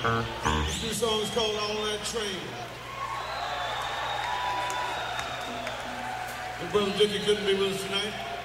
This new song is called On That Train. My brother Dickie couldn't be with us tonight.